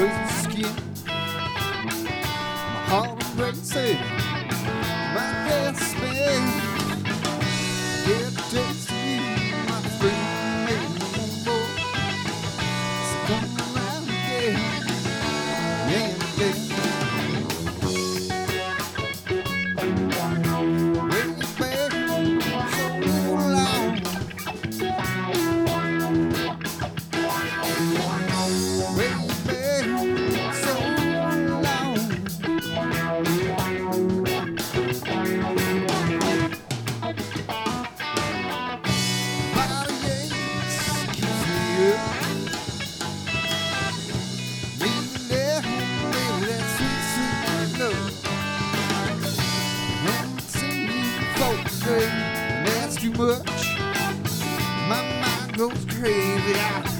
crazy skin. My heart racing, my head spins. takes. And that's too much. My mind goes crazy. I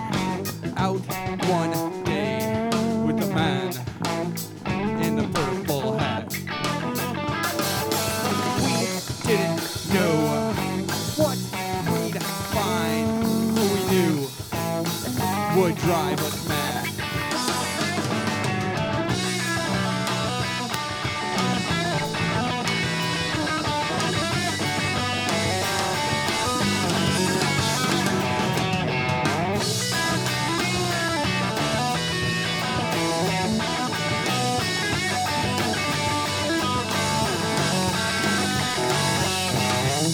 drive us mad.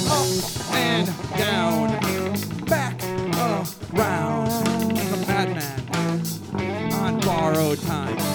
up and down, back around. Time.